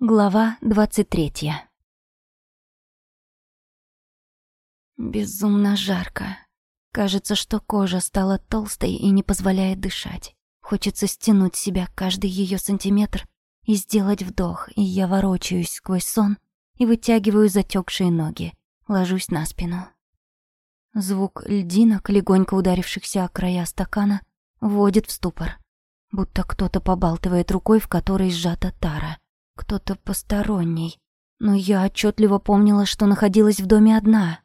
Глава двадцать третья. Безумно жарко. Кажется, что кожа стала толстой и не позволяет дышать. Хочется стянуть себя каждый ее сантиметр и сделать вдох, и я ворочаюсь сквозь сон и вытягиваю затекшие ноги, ложусь на спину. Звук льдинок, легонько ударившихся о края стакана, вводит в ступор, будто кто-то побалтывает рукой, в которой сжата тара. Кто-то посторонний. Но я отчетливо помнила, что находилась в доме одна.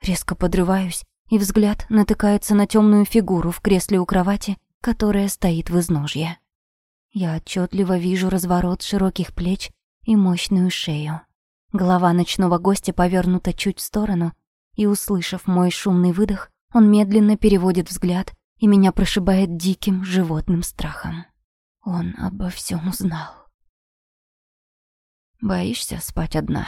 Резко подрываюсь, и взгляд натыкается на темную фигуру в кресле у кровати, которая стоит в изножье. Я отчетливо вижу разворот широких плеч и мощную шею. Голова ночного гостя повернута чуть в сторону, и, услышав мой шумный выдох, он медленно переводит взгляд, и меня прошибает диким животным страхом. Он обо всем узнал. Боишься спать одна?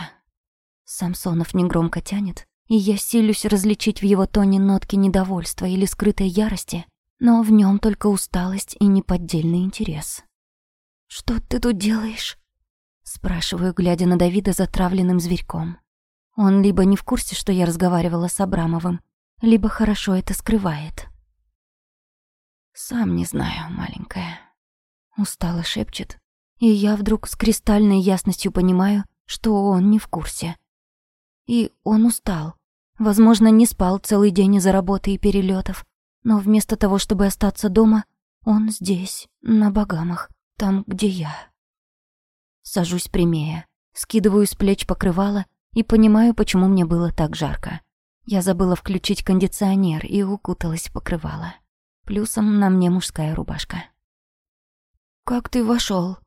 Самсонов негромко тянет, и я силюсь различить в его тоне нотки недовольства или скрытой ярости, но в нем только усталость и неподдельный интерес. «Что ты тут делаешь?» Спрашиваю, глядя на Давида затравленным зверьком. Он либо не в курсе, что я разговаривала с Абрамовым, либо хорошо это скрывает. «Сам не знаю, маленькая», — устало шепчет, и я вдруг с кристальной ясностью понимаю, что он не в курсе. И он устал. Возможно, не спал целый день из-за работы и перелетов, но вместо того, чтобы остаться дома, он здесь, на Багамах, там, где я. Сажусь прямее, скидываю с плеч покрывало и понимаю, почему мне было так жарко. Я забыла включить кондиционер и укуталась в покрывало. Плюсом на мне мужская рубашка. «Как ты вошел?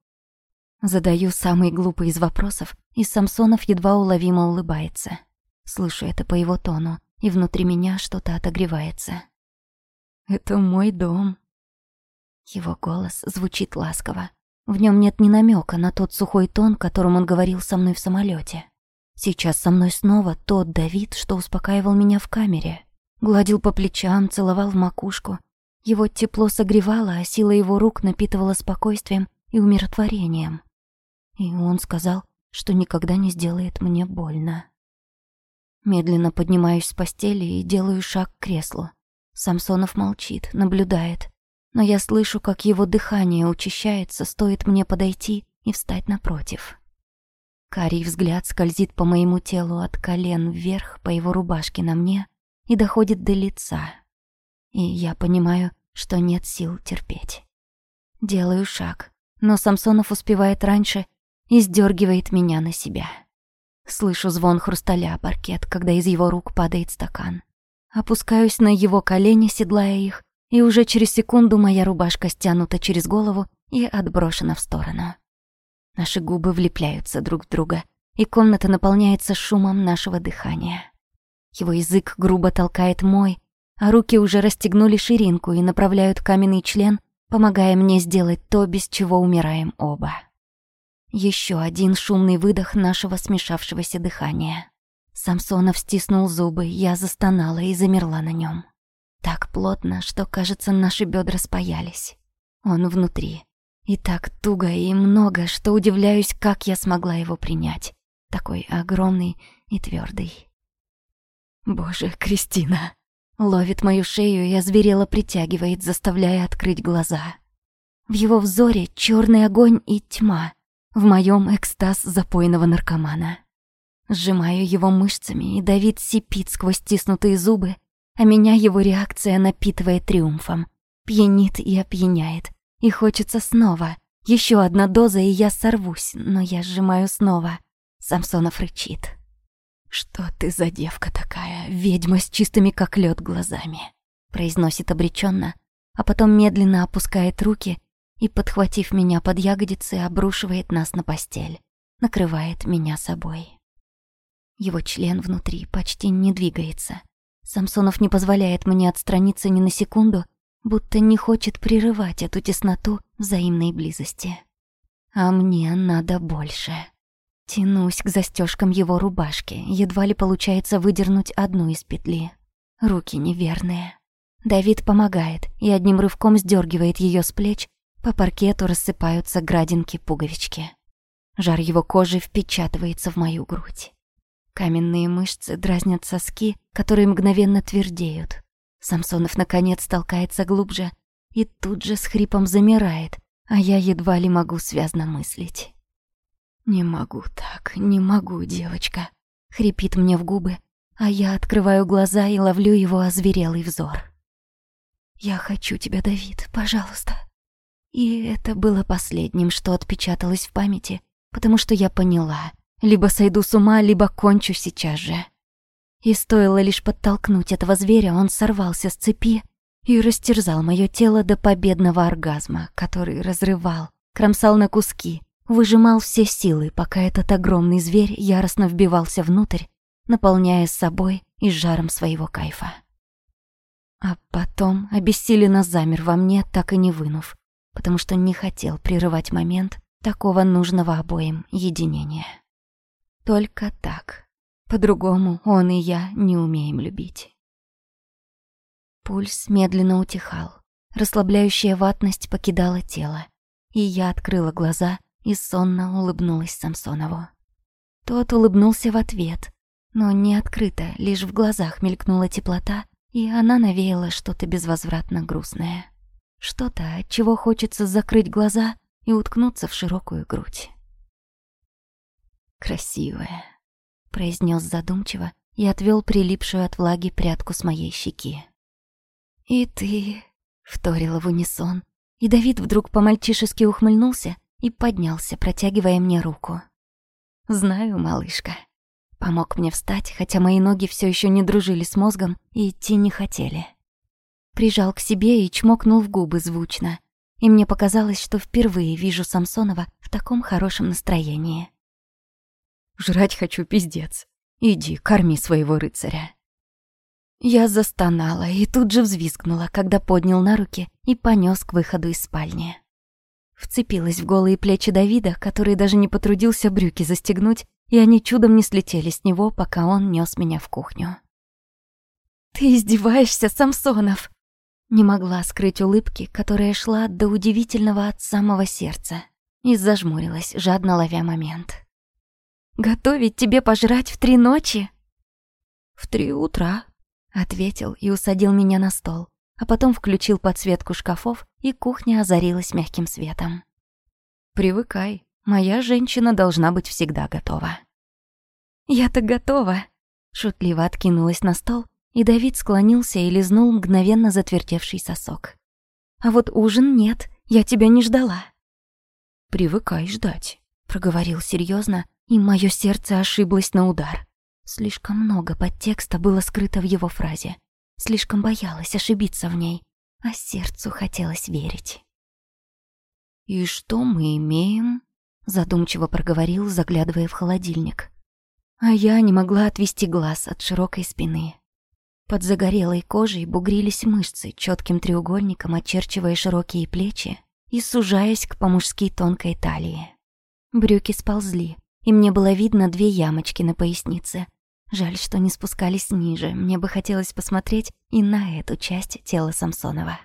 Задаю самый глупый из вопросов, и Самсонов едва уловимо улыбается. Слышу это по его тону, и внутри меня что-то отогревается. «Это мой дом». Его голос звучит ласково. В нем нет ни намека на тот сухой тон, которым он говорил со мной в самолете. Сейчас со мной снова тот Давид, что успокаивал меня в камере. Гладил по плечам, целовал в макушку. Его тепло согревало, а сила его рук напитывала спокойствием и умиротворением. И он сказал, что никогда не сделает мне больно. Медленно поднимаюсь с постели и делаю шаг к креслу. Самсонов молчит, наблюдает. Но я слышу, как его дыхание учащается, стоит мне подойти и встать напротив. Карий взгляд скользит по моему телу от колен вверх по его рубашке на мне и доходит до лица. И я понимаю, что нет сил терпеть. Делаю шаг, но Самсонов успевает раньше и сдергивает меня на себя. Слышу звон хрусталя о паркет, когда из его рук падает стакан. Опускаюсь на его колени, седлая их, и уже через секунду моя рубашка стянута через голову и отброшена в сторону. Наши губы влепляются друг в друга, и комната наполняется шумом нашего дыхания. Его язык грубо толкает мой, а руки уже расстегнули ширинку и направляют каменный член, помогая мне сделать то, без чего умираем оба. Еще один шумный выдох нашего смешавшегося дыхания. Самсонов стиснул зубы, я застонала и замерла на нем. Так плотно, что, кажется, наши бедра спаялись. Он внутри. И так туго и много, что удивляюсь, как я смогла его принять. Такой огромный и твердый. Боже, Кристина. Ловит мою шею и озверело притягивает, заставляя открыть глаза. В его взоре черный огонь и тьма — в моем экстаз запойного наркомана. Сжимаю его мышцами, и Давид сипит сквозь стиснутые зубы, а меня его реакция напитывает триумфом. Пьянит и опьяняет. И хочется снова. Еще одна доза, и я сорвусь, но я сжимаю снова. Самсонов рычит. «Что ты за девка такая, ведьма с чистыми как лед глазами?» произносит обреченно, а потом медленно опускает руки и, подхватив меня под ягодицы, обрушивает нас на постель, накрывает меня собой. Его член внутри почти не двигается. Самсонов не позволяет мне отстраниться ни на секунду, будто не хочет прерывать эту тесноту взаимной близости. А мне надо больше. Тянусь к застежкам его рубашки, едва ли получается выдернуть одну из петли. Руки неверные. Давид помогает и одним рывком сдергивает ее с плеч, по паркету рассыпаются градинки-пуговички. Жар его кожи впечатывается в мою грудь. Каменные мышцы дразнят соски, которые мгновенно твердеют. Самсонов, наконец, толкается глубже и тут же с хрипом замирает, а я едва ли могу связно мыслить. «Не могу так, не могу, девочка», — хрипит мне в губы, а я открываю глаза и ловлю его озверелый взор. «Я хочу тебя, Давид, пожалуйста». И это было последним, что отпечаталось в памяти, потому что я поняла, либо сойду с ума, либо кончу сейчас же. И стоило лишь подтолкнуть этого зверя, он сорвался с цепи и растерзал мое тело до победного оргазма, который разрывал, кромсал на куски, выжимал все силы, пока этот огромный зверь яростно вбивался внутрь, наполняя собой и жаром своего кайфа. А потом обессиленно замер во мне, так и не вынув, потому что не хотел прерывать момент такого нужного обоим единения. Только так. По-другому он и я не умеем любить. Пульс медленно утихал. Расслабляющая ватность покидала тело. И я открыла глаза и сонно улыбнулась Самсонову. Тот улыбнулся в ответ, но не открыто, лишь в глазах мелькнула теплота, и она навеяла что-то безвозвратно грустное. Что-то, от чего хочется закрыть глаза и уткнуться в широкую грудь. «Красивая», — произнес задумчиво и отвел прилипшую от влаги прядку с моей щеки. «И ты», — вторила в унисон, и Давид вдруг по-мальчишески ухмыльнулся и поднялся, протягивая мне руку. «Знаю, малышка». Помог мне встать, хотя мои ноги все еще не дружили с мозгом и идти не хотели. Прижал к себе и чмокнул в губы звучно. И мне показалось, что впервые вижу Самсонова в таком хорошем настроении. «Жрать хочу, пиздец. Иди, корми своего рыцаря». Я застонала и тут же взвизгнула, когда поднял на руки и понёс к выходу из спальни. Вцепилась в голые плечи Давида, который даже не потрудился брюки застегнуть, и они чудом не слетели с него, пока он нёс меня в кухню. «Ты издеваешься, Самсонов!» Не могла скрыть улыбки, которая шла до удивительного от самого сердца, и зажмурилась, жадно ловя момент. «Готовить тебе пожрать в три ночи?» «В три утра», — ответил и усадил меня на стол а потом включил подсветку шкафов, и кухня озарилась мягким светом. «Привыкай, моя женщина должна быть всегда готова». «Я-то готова!» Шутливо откинулась на стол, и Давид склонился и лизнул мгновенно затвердевший сосок. «А вот ужин нет, я тебя не ждала». «Привыкай ждать», — проговорил серьезно, и мое сердце ошиблось на удар. Слишком много подтекста было скрыто в его фразе. Слишком боялась ошибиться в ней, а сердцу хотелось верить. «И что мы имеем?» — задумчиво проговорил, заглядывая в холодильник. А я не могла отвести глаз от широкой спины. Под загорелой кожей бугрились мышцы, четким треугольником очерчивая широкие плечи и сужаясь к по-мужски тонкой талии. Брюки сползли, и мне было видно две ямочки на пояснице, Жаль, что не спускались ниже. Мне бы хотелось посмотреть и на эту часть тела Самсонова.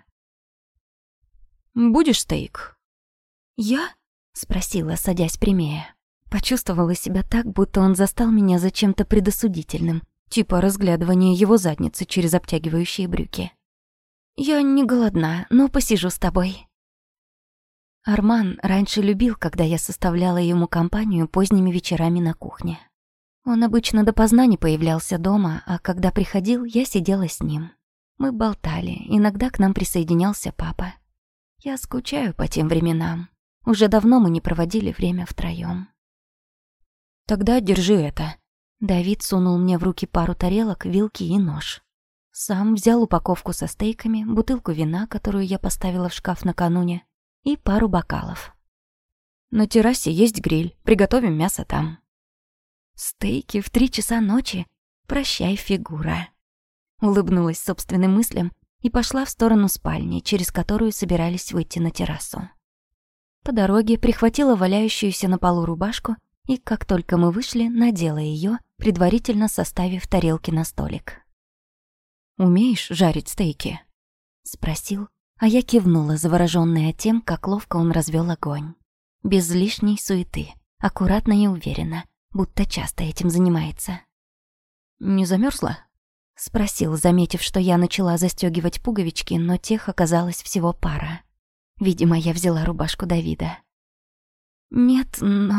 «Будешь стейк?» «Я?» — спросила, садясь прямее. Почувствовала себя так, будто он застал меня за чем-то предосудительным, типа разглядывания его задницы через обтягивающие брюки. «Я не голодна, но посижу с тобой». Арман раньше любил, когда я составляла ему компанию поздними вечерами на кухне. Он обычно допоздна не появлялся дома, а когда приходил, я сидела с ним. Мы болтали, иногда к нам присоединялся папа. Я скучаю по тем временам. Уже давно мы не проводили время втроём. «Тогда держи это». Давид сунул мне в руки пару тарелок, вилки и нож. Сам взял упаковку со стейками, бутылку вина, которую я поставила в шкаф накануне, и пару бокалов. «На террасе есть гриль, приготовим мясо там». Стейки в три часа ночи? Прощай, фигура. Улыбнулась собственным мыслям и пошла в сторону спальни, через которую собирались выйти на террасу. По дороге прихватила валяющуюся на полу рубашку и, как только мы вышли, надела ее, предварительно составив тарелки на столик. «Умеешь жарить стейки?» — спросил, а я кивнула, заворожённая тем, как ловко он развел огонь. Без лишней суеты, аккуратно и уверенно, будто часто этим занимается. «Не замерзла? спросил, заметив, что я начала застегивать пуговички, но тех оказалось всего пара. Видимо, я взяла рубашку Давида. «Нет, но